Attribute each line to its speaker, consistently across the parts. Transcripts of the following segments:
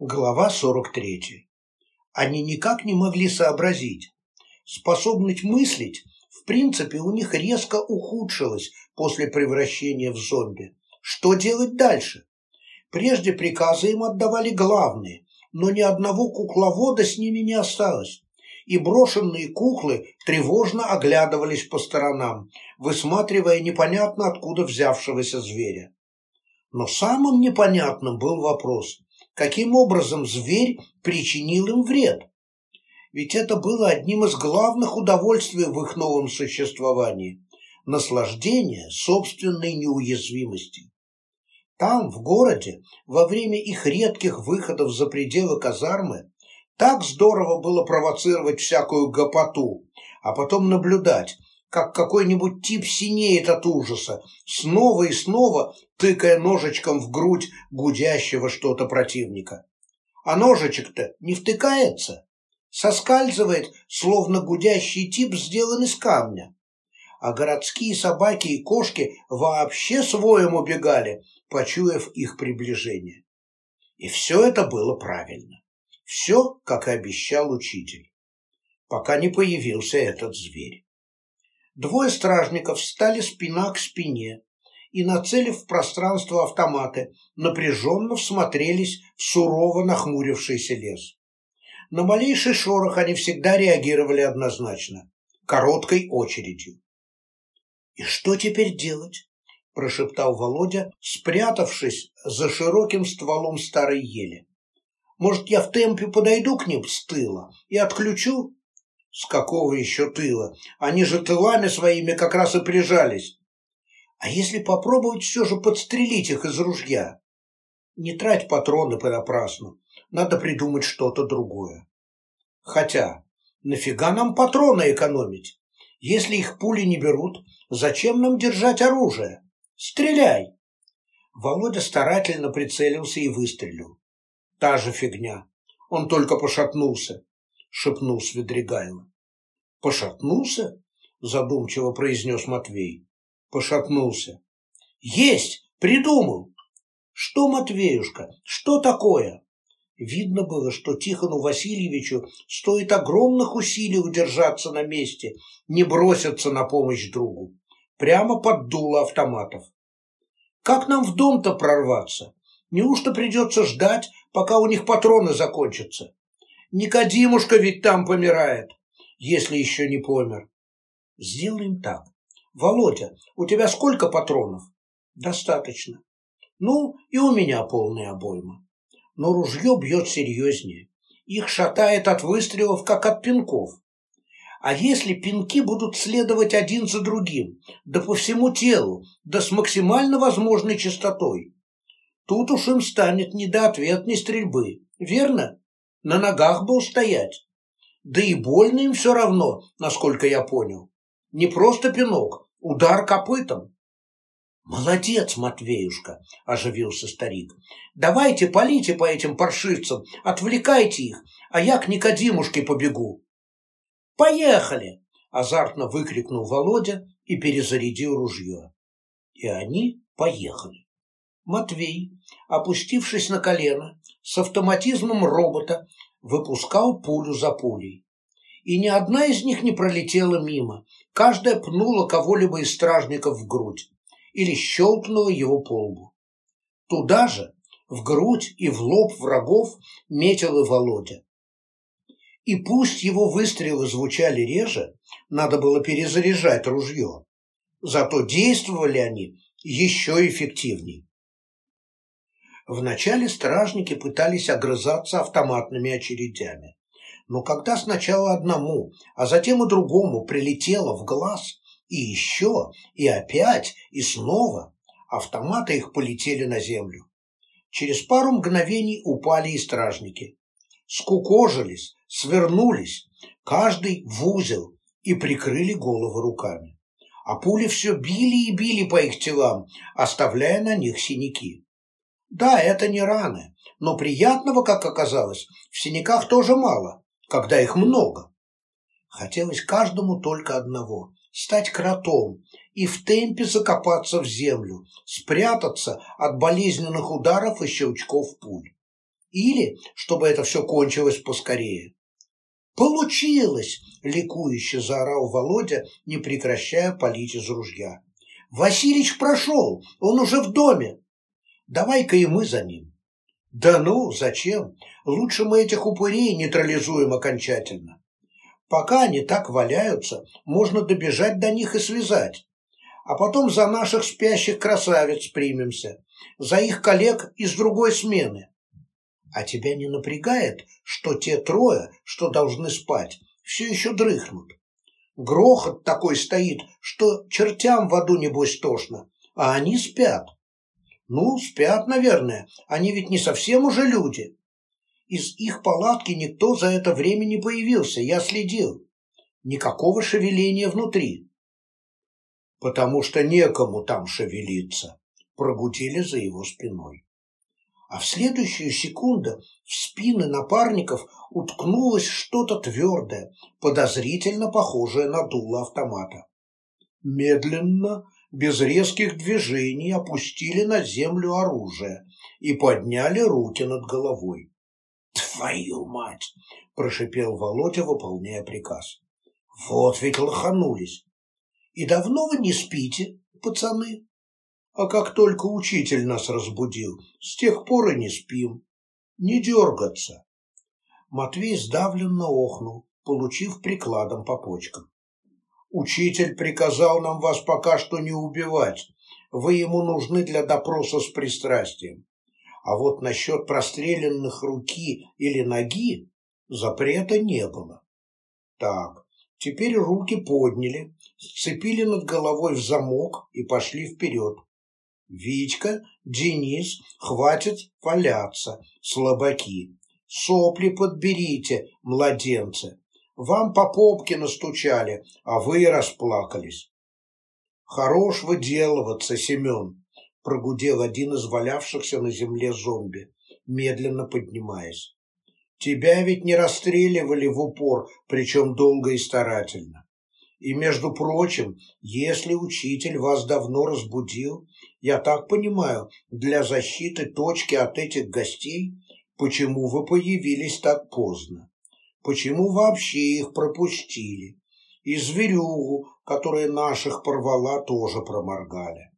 Speaker 1: Глава 43. Они никак не могли сообразить. Способность мыслить, в принципе, у них резко ухудшилась после превращения в зомби. Что делать дальше? Прежде приказы им отдавали главные, но ни одного кукловода с ними не осталось. И брошенные куклы тревожно оглядывались по сторонам, высматривая непонятно откуда взявшегося зверя. Но самым непонятным был вопрос, каким образом зверь причинил им вред. Ведь это было одним из главных удовольствий в их новом существовании – наслаждение собственной неуязвимости. Там, в городе, во время их редких выходов за пределы казармы, так здорово было провоцировать всякую гопоту, а потом наблюдать, как какой-нибудь тип синеет от ужаса, снова и снова тыкая ножичком в грудь гудящего что-то противника. А ножичек-то не втыкается, соскальзывает, словно гудящий тип сделан из камня. А городские собаки и кошки вообще своем убегали, почуяв их приближение. И все это было правильно. Все, как и обещал учитель. Пока не появился этот зверь. Двое стражников встали спина к спине и, нацелив в пространство автоматы, напряженно всмотрелись в сурово нахмурившийся лес. На малейший шорох они всегда реагировали однозначно, короткой очередью. «И что теперь делать?» – прошептал Володя, спрятавшись за широким стволом старой ели. «Может, я в темпе подойду к ним с тыла и отключу?» С какого еще тыла? Они же тылами своими как раз и прижались. А если попробовать все же подстрелить их из ружья? Не трать патроны понапрасну. Надо придумать что-то другое. Хотя, нафига нам патроны экономить? Если их пули не берут, зачем нам держать оружие? Стреляй! Володя старательно прицелился и выстрелил. Та же фигня. Он только пошатнулся шепнул Свидригайло. Пошатнулся? Задумчиво произнес Матвей. Пошатнулся. Есть! Придумал! Что, Матвеюшка, что такое? Видно было, что Тихону Васильевичу стоит огромных усилий удержаться на месте, не броситься на помощь другу. Прямо под дуло автоматов. Как нам в дом-то прорваться? Неужто придется ждать, пока у них патроны закончатся? Никодимушка ведь там помирает, если еще не помер. Сделаем так. Володя, у тебя сколько патронов? Достаточно. Ну, и у меня полная обойма. Но ружье бьет серьезнее. Их шатает от выстрелов, как от пинков. А если пинки будут следовать один за другим, да по всему телу, да с максимально возможной частотой, тут уж им станет не до ответной стрельбы, верно? На ногах был стоять. Да и больно им все равно, насколько я понял. Не просто пинок, удар копытом. «Молодец, Матвеюшка!» – оживился старик. «Давайте полите по этим паршивцам, отвлекайте их, а я к Никодимушке побегу». «Поехали!» – азартно выкрикнул Володя и перезарядил ружье. И они поехали. Матвей, опустившись на колено, с автоматизмом робота выпускал пулю за пулей. И ни одна из них не пролетела мимо, каждая пнула кого-либо из стражников в грудь или щелкнула его по лбу. Туда же, в грудь и в лоб врагов, метил и Володя. И пусть его выстрелы звучали реже, надо было перезаряжать ружье. Зато действовали они еще эффективнее. Вначале стражники пытались огрызаться автоматными очередями. Но когда сначала одному, а затем и другому прилетело в глаз, и еще, и опять, и снова, автоматы их полетели на землю. Через пару мгновений упали и стражники. Скукожились, свернулись, каждый в узел, и прикрыли головы руками. А пули все били и били по их телам, оставляя на них синяки. Да, это не раны, но приятного, как оказалось, в синяках тоже мало, когда их много. Хотелось каждому только одного – стать кротом и в темпе закопаться в землю, спрятаться от болезненных ударов и щелчков пуль. Или чтобы это все кончилось поскорее. «Получилось!» – ликующе заорал Володя, не прекращая палить из ружья. «Василич прошел! Он уже в доме! Давай-ка и мы за ним!» «Да ну, зачем? Лучше мы этих упырей нейтрализуем окончательно. Пока они так валяются, можно добежать до них и связать. А потом за наших спящих красавиц примемся, за их коллег из другой смены. А тебя не напрягает, что те трое, что должны спать, все еще дрыхнут? Грохот такой стоит, что чертям в аду небось тошно, а они спят. Ну, спят, наверное, они ведь не совсем уже люди. Из их палатки никто за это время не появился, я следил. Никакого шевеления внутри. Потому что некому там шевелиться, прогудели за его спиной а в следующую секунду в спины напарников уткнулось что-то твердое, подозрительно похожее на дуло автомата. Медленно, без резких движений, опустили на землю оружие и подняли руки над головой. «Твою мать!» – прошипел Володя, выполняя приказ. «Вот ведь лоханулись! И давно вы не спите, пацаны?» А как только учитель нас разбудил, с тех пор и не спим. Не дергаться. Матвей сдавленно охнул, получив прикладом по почкам. Учитель приказал нам вас пока что не убивать. Вы ему нужны для допроса с пристрастием. А вот насчет простреленных руки или ноги запрета не было. Так, теперь руки подняли, сцепили над головой в замок и пошли вперед. Витька, Денис, хватит валяться, слабаки. Сопли подберите, младенцы. Вам по попке настучали, а вы расплакались. Хорош выделываться, Семен, прогудел один из валявшихся на земле зомби, медленно поднимаясь. Тебя ведь не расстреливали в упор, причем долго и старательно. И, между прочим, если учитель вас давно разбудил, я так понимаю, для защиты точки от этих гостей, почему вы появились так поздно? Почему вообще их пропустили? И зверюгу, которая наших порвала, тоже проморгали.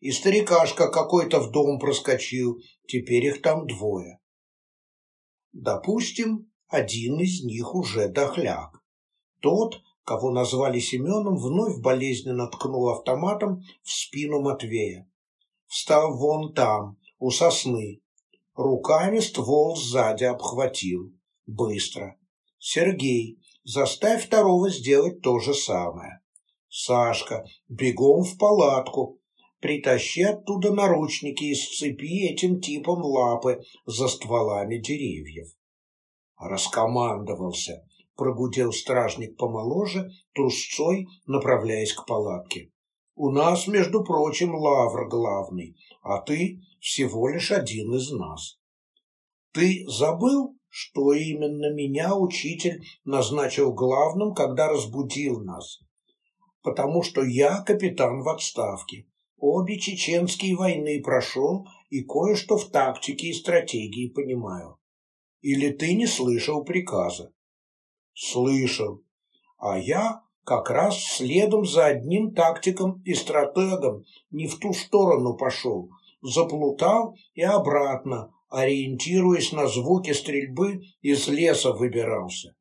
Speaker 1: И старикашка какой-то в дом проскочил, теперь их там двое. Допустим, один из них уже дохляк. Тот, кого назвали Семеном, вновь болезненно ткнул автоматом в спину Матвея. Встал вон там, у сосны. Руками ствол сзади обхватил. Быстро. Сергей, заставь второго сделать то же самое. Сашка, бегом в палатку. Притащи оттуда наручники и сцепи этим типом лапы за стволами деревьев. Раскомандовался, прогудел стражник помоложе, трусцой направляясь к палатке. У нас, между прочим, лавр главный, а ты всего лишь один из нас. Ты забыл, что именно меня учитель назначил главным, когда разбудил нас? Потому что я капитан в отставке. Обе чеченские войны прошел и кое-что в тактике и стратегии понимаю. Или ты не слышал приказа? Слышал. А я как раз следом за одним тактиком и стратегом не в ту сторону пошел, заплутал и обратно, ориентируясь на звуки стрельбы, из леса выбирался.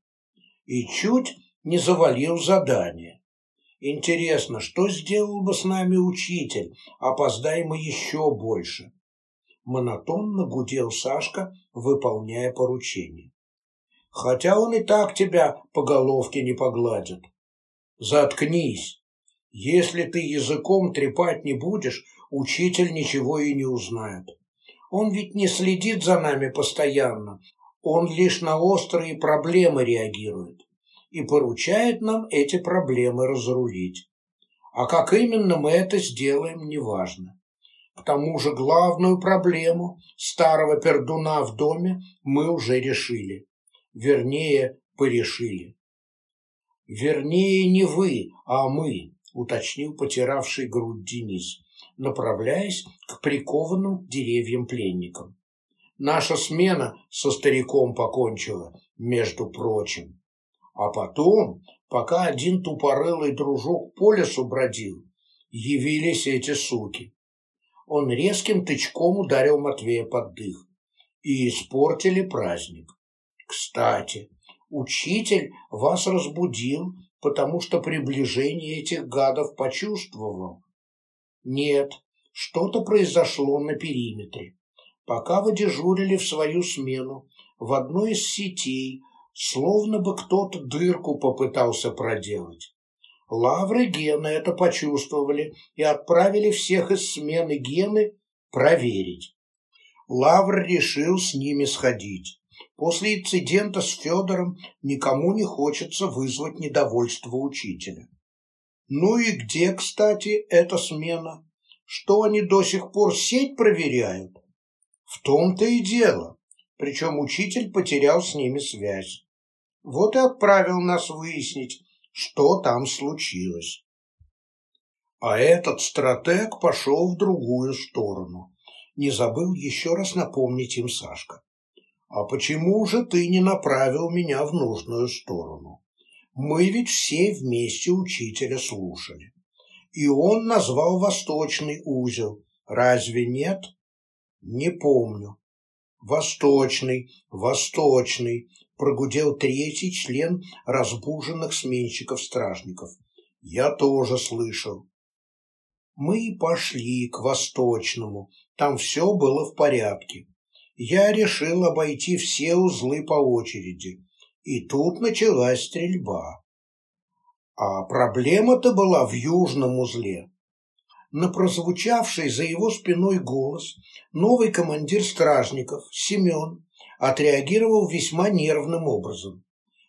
Speaker 1: И чуть не завалил задание. Интересно, что сделал бы с нами учитель, опоздай мы еще больше. Монотонно гудел Сашка, выполняя поручение. Хотя он и так тебя по головке не погладит. Заткнись. Если ты языком трепать не будешь, учитель ничего и не узнает. Он ведь не следит за нами постоянно, он лишь на острые проблемы реагирует и поручает нам эти проблемы разрулить. А как именно мы это сделаем, неважно. К тому же главную проблему старого пердуна в доме мы уже решили. Вернее, порешили. «Вернее, не вы, а мы», — уточнил потиравший грудь Денис, направляясь к прикованным деревьям пленникам. Наша смена со стариком покончила, между прочим. А потом, пока один тупорылый дружок по лесу бродил, явились эти суки. Он резким тычком ударил Матвея под дых. И испортили праздник. Кстати, учитель вас разбудил, потому что приближение этих гадов почувствовал. Нет, что-то произошло на периметре. Пока вы дежурили в свою смену, в одной из сетей, словно бы кто-то дырку попытался проделать. Лавры Гена это почувствовали и отправили всех из смены Гены проверить. Лавр решил с ними сходить. После инцидента с Федором никому не хочется вызвать недовольство учителя. Ну и где, кстати, эта смена? Что они до сих пор сеть проверяют? В том-то и дело. Причем учитель потерял с ними связь. Вот и отправил нас выяснить, что там случилось. А этот стратег пошел в другую сторону. Не забыл еще раз напомнить им Сашка. А почему же ты не направил меня в нужную сторону? Мы ведь все вместе учителя слушали. И он назвал восточный узел. Разве нет? Не помню. Восточный, восточный, прогудел третий член разбуженных сменщиков-стражников. Я тоже слышал. Мы пошли к Восточному, там все было в порядке. Я решил обойти все узлы по очереди, и тут началась стрельба. А проблема-то была в южном узле. На прозвучавший за его спиной голос новый командир стражников, Семен, отреагировал весьма нервным образом.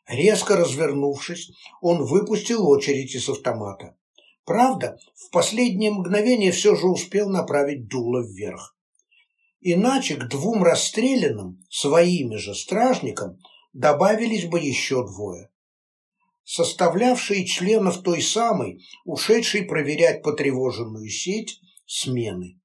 Speaker 1: Резко развернувшись, он выпустил очередь из автомата. Правда, в последнее мгновение все же успел направить дуло вверх. Иначе к двум расстрелянным, своими же стражникам, добавились бы еще двое. Составлявшие членов той самой, ушедшей проверять потревоженную сеть, смены.